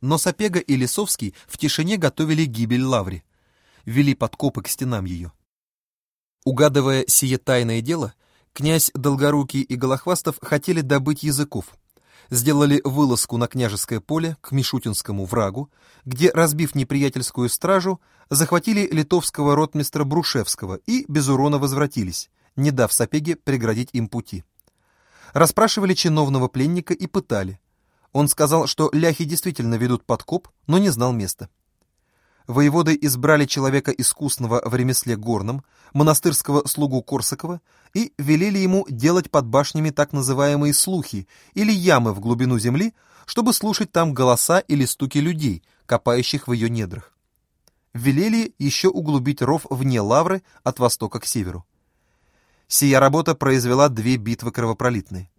но Сапега и Лисовский в тишине готовили гибель Лаври, вели подкопы к стенам ее. Угадывая сие тайное дело, князь Долгорукий и Голохвастов хотели добыть языков, сделали вылазку на княжеское поле к Мишутинскому врагу, где, разбив неприятельскую стражу, захватили литовского ротмистра Брушевского и без урона возвратились, не дав Сапеге преградить им пути. Расспрашивали чиновного пленника и пытали. Он сказал, что ляхи действительно ведут подкоп, но не знал места. Воеводы избрали человека искусного в ремесле горном, монастырского слугу Корсакова, и велели ему делать под башнями так называемые слухи или ямы в глубину земли, чтобы слушать там голоса или стуки людей, копающих в ее недрах. Велели еще углубить ров вне лавры от востока к северу. Сия работа произвела две битвы кровопролитные.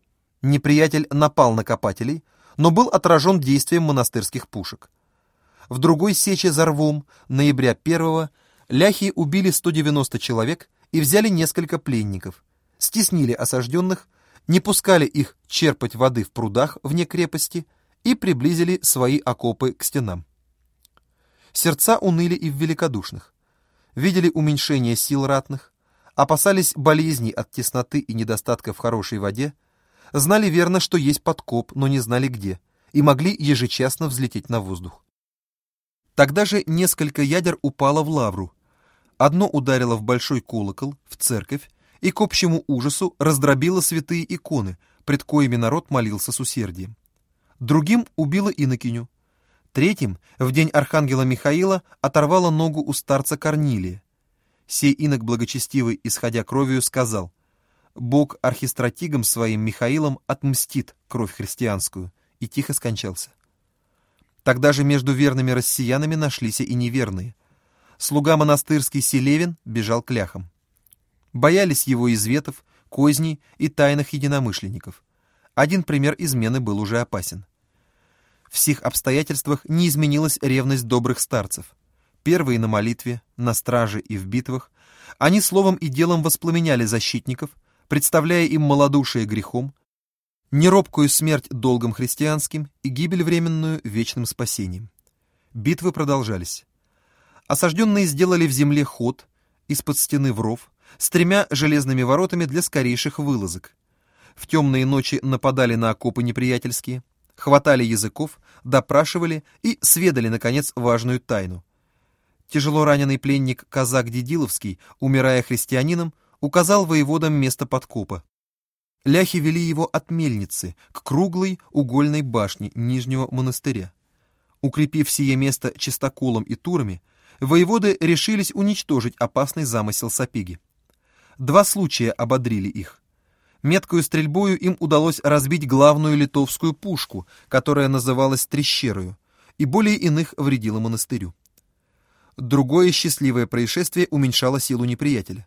Неприятель напал на копателей, но был отражен действием монастырских пушек. В другой сече за рвом, ноября 1 ляхи убили 190 человек и взяли несколько пленников, стеснили осажденных, не пускали их черпать воды в прудах вне крепости и приблизили свои окопы к стенам. Сердца уныли и в великодушных. Видели уменьшение сил ратных, опасались болезней от тесноты и недостатка в хорошей воде, знали верно, что есть подкоп, но не знали где, и могли ежечасно взлететь на воздух. Тогда же несколько ядер упало в лавру. Одно ударило в большой колокол, в церковь, и к общему ужасу раздробило святые иконы, пред коими народ молился с усердием. Другим убило инокиню. Третьим, в день архангела Михаила, оторвало ногу у старца Корнилия. Сей инок благочестивый, исходя кровью, сказал, «Бог архистратигом своим Михаилом отмстит кровь христианскую», и тихо скончался. Тогда же между верными россиянами нашлись и неверные. Слуга монастырский Селевин бежал к ляхам. Боялись его изветов, козней и тайных единомышленников. Один пример измены был уже опасен. В сих обстоятельствах не изменилась ревность добрых старцев. Первые на молитве, на страже и в битвах, они словом и делом воспламеняли защитников, представляя им малодушие грехом, неробкую смерть долгом христианским и гибель временную вечным спасением. Битвы продолжались. Осажденные сделали в земле ход из-под стены в ров с тремя железными воротами для скорейших вылазок. В темные ночи нападали на окопы неприятельские, хватали языков, допрашивали и сведали, наконец, важную тайну. Тяжело раненый пленник казак Дедиловский, умирая христианином, указал воеводам место подкопа. Ляхи вели его от мельницы к круглой угольной башне Нижнего монастыря. Укрепив сие место чистоколом и турами, воеводы решились уничтожить опасный замысел Сапеги. Два случая ободрили их. Меткую стрельбою им удалось разбить главную литовскую пушку, которая называлась Трещерою, и более иных вредила монастырю. Другое счастливое происшествие уменьшало силу неприятеля.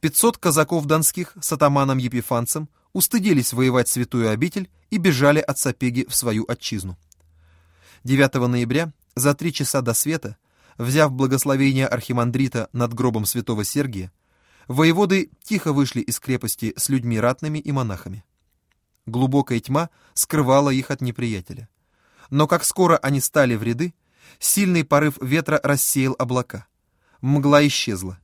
500 казаков донских с атаманом Епифанцем устыдились воевать святую обитель и бежали от Сапеги в свою отчизну. 9 ноября, за три часа до света, взяв благословение архимандрита над гробом святого Сергия, воеводы тихо вышли из крепости с людьми ратными и монахами. Глубокая тьма скрывала их от неприятеля. Но как скоро они стали в ряды, сильный порыв ветра рассеял облака. Мгла исчезла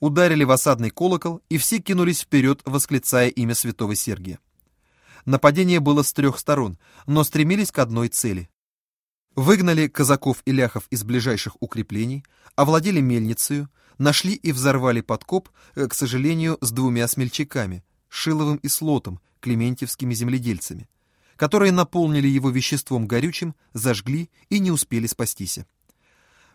ударили в осадный колокол, и все кинулись вперед, восклицая имя святого Сергия. Нападение было с трех сторон, но стремились к одной цели. Выгнали казаков и ляхов из ближайших укреплений, овладели мельницею, нашли и взорвали подкоп, э, к сожалению, с двумя смельчаками, Шиловым и Слотом, клементьевскими земледельцами, которые наполнили его веществом горючим, зажгли и не успели спастись.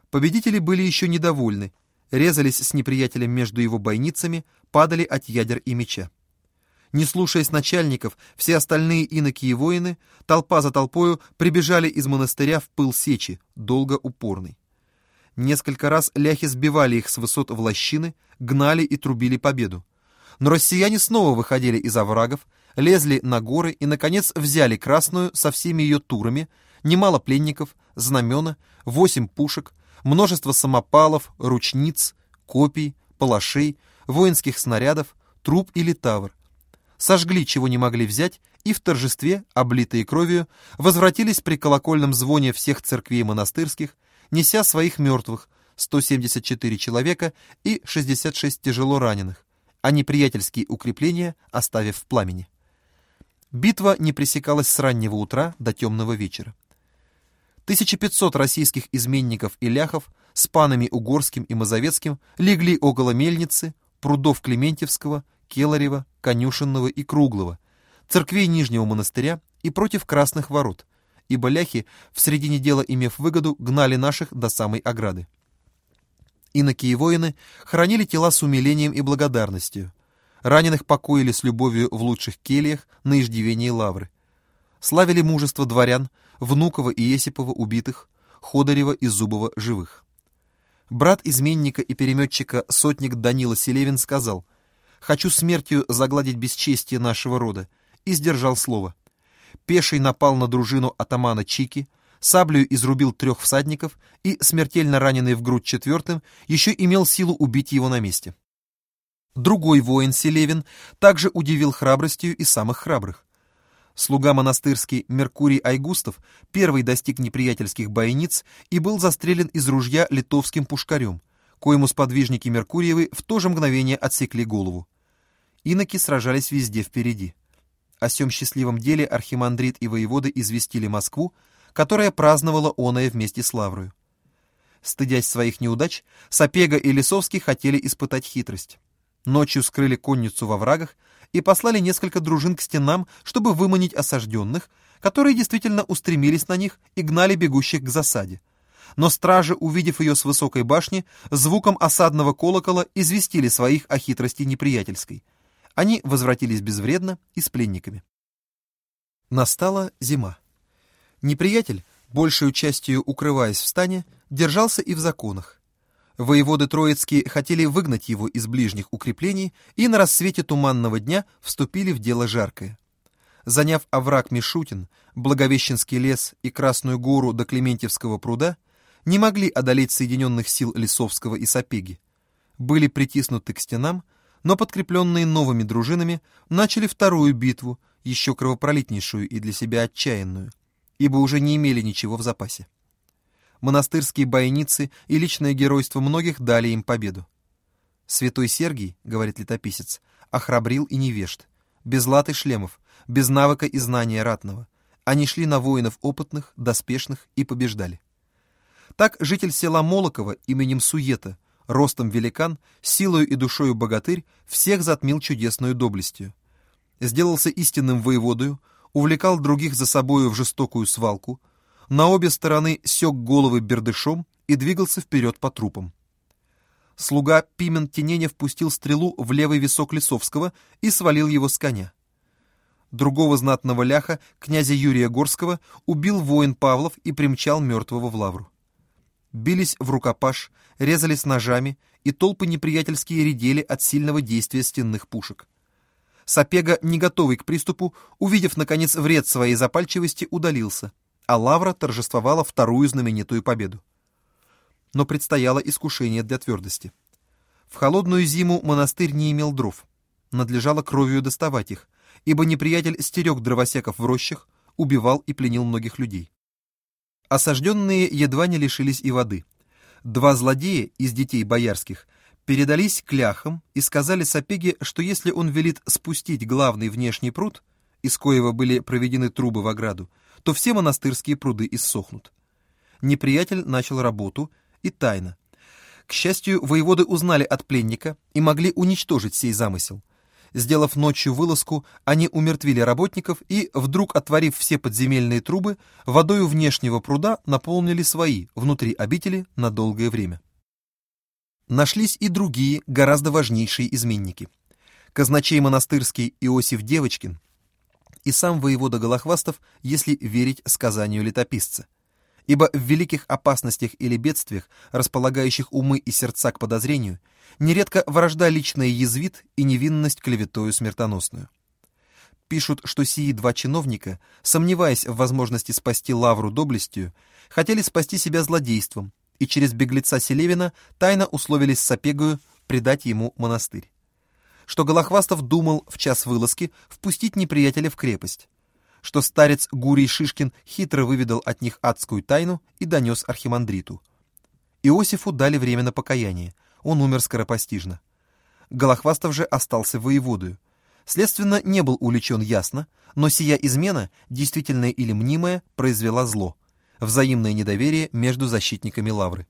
Победители были еще недовольны резались с неприятелем между его бойницами, падали от ядер и меча. Не слушаясь начальников, все остальные иноки и воины, толпа за толпою, прибежали из монастыря в пыл сечи, долго упорный. Несколько раз ляхи сбивали их с высот в лощины, гнали и трубили победу. Но россияне снова выходили из оврагов, лезли на горы и, наконец, взяли Красную со всеми ее турами, немало пленников, знамена, восемь пушек, множество самопалов, ручниц, копий, палашей, воинских снарядов, труп или тавр. Сожгли, чего не могли взять, и в торжестве, облитые кровью, возвратились при колокольном звоне всех церквей монастырских, неся своих мертвых, 174 человека и 66 тяжело раненых, а неприятельские укрепления оставив в пламени. Битва не пресекалась с раннего утра до темного вечера. 1500 российских изменников и ляхов с панами Угорским и Мазовецким легли около мельницы, прудов Клементьевского, Келарева, Конюшенного и Круглого, церквей Нижнего монастыря и против Красных ворот, ибо ляхи, в середине дела имев выгоду, гнали наших до самой ограды. Иноки и воины хранили тела с умилением и благодарностью. Раненых покоили с любовью в лучших кельях на иждивении лавры. Славили мужество дворян, Внукова и Есипова убитых, Ходорева и Зубова живых. Брат изменника и переметчика сотник Данила Селевин сказал «Хочу смертью загладить бесчестие нашего рода» и сдержал слово. Пеший напал на дружину атамана Чики, саблею изрубил трех всадников и, смертельно раненый в грудь четвертым, еще имел силу убить его на месте. Другой воин Селевин также удивил храбростью и самых храбрых. Слуга монастырский Меркурий Айгустов первый достиг неприятельских бойниц и был застрелен из ружья литовским пушкарем, коему сподвижники Меркуриевы в то же мгновение отсекли голову. Иноки сражались везде впереди. О сем счастливом деле архимандрит и воеводы известили Москву, которая праздновала оное вместе с Лаврою. Стыдясь своих неудач, Сапега и Лисовский хотели испытать хитрость. Ночью скрыли конницу во врагах и послали несколько дружин к стенам, чтобы выманить осажденных, которые действительно устремились на них и гнали бегущих к засаде. Но стражи, увидев ее с высокой башни, звуком осадного колокола известили своих о хитрости неприятельской. Они возвратились безвредно и с пленниками. Настала зима. Неприятель, большую частью укрываясь в стане, держался и в законах. Воеводы Троицкие хотели выгнать его из ближних укреплений и на рассвете туманного дня вступили в дело жаркое. Заняв овраг Мишутин, Благовещенский лес и Красную гору до Клементьевского пруда, не могли одолеть соединенных сил Лисовского и Сапеги. Были притиснуты к стенам, но подкрепленные новыми дружинами начали вторую битву, еще кровопролитнейшую и для себя отчаянную – ибо уже не имели ничего в запасе. Монастырские бойницы и личное геройство многих дали им победу. «Святой Сергий, — говорит летописец, — охрабрил и невежд, без латы шлемов, без навыка и знания ратного. Они шли на воинов опытных, доспешных и побеждали. Так житель села Молоково именем Суета, ростом великан, силою и душою богатырь, всех затмил чудесную доблестью. Сделался истинным воеводою, увлекал других за собою в жестокую свалку, на обе стороны сёк головы бердышом и двигался вперед по трупам. Слуга Пимен Тененев пустил стрелу в левый висок Лисовского и свалил его с коня. Другого знатного ляха, князя Юрия Горского, убил воин Павлов и примчал мертвого в лавру. Бились в рукопаш, резались ножами, и толпы неприятельские редели от сильного действия стенных пушек. Сапега, не готовый к приступу, увидев, наконец, вред своей запальчивости, удалился, а Лавра торжествовала вторую знаменитую победу. Но предстояло искушение для твердости. В холодную зиму монастырь не имел дров. Надлежало кровью доставать их, ибо неприятель стерег дровосеков в рощах, убивал и пленил многих людей. Осажденные едва не лишились и воды. Два злодея из детей боярских передались к ляхам и сказали Сапеге, что если он велит спустить главный внешний пруд, из коего были проведены трубы в ограду, то все монастырские пруды иссохнут. Неприятель начал работу и тайно. К счастью, воеводы узнали от пленника и могли уничтожить сей замысел. Сделав ночью вылазку, они умертвили работников и, вдруг отворив все подземельные трубы, водою внешнего пруда наполнили свои, внутри обители, на долгое время. Нашлись и другие, гораздо важнейшие изменники. Казначей монастырский Иосиф Девочкин и сам воевода Голохвастов, если верить сказанию летописца. Ибо в великих опасностях или бедствиях, располагающих умы и сердца к подозрению, нередко вражда личная язвит и невинность клеветою смертоносную. Пишут, что сии два чиновника, сомневаясь в возможности спасти лавру доблестью, хотели спасти себя злодейством, и через беглеца Селевина тайно условились с Сапегою предать ему монастырь. Что Голохвастов думал в час вылазки впустить неприятеля в крепость, что старец Гурий Шишкин хитро выведал от них адскую тайну и донес архимандриту. Иосифу дали время на покаяние, он умер скоропостижно. Голохвастов же остался воеводою. Следственно, не был увлечен ясно, но сия измена, действительная или мнимая, произвела зло, взаимное недоверие между защитниками Лавры.